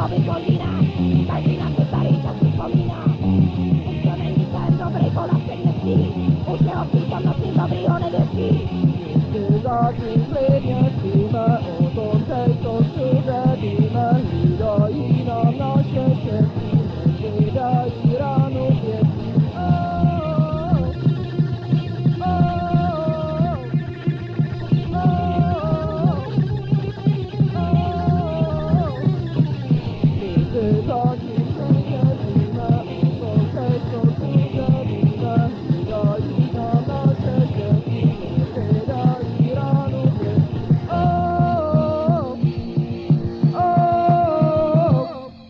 Bobby Colina, Martina Cesarita Ciccolina, Ultimamente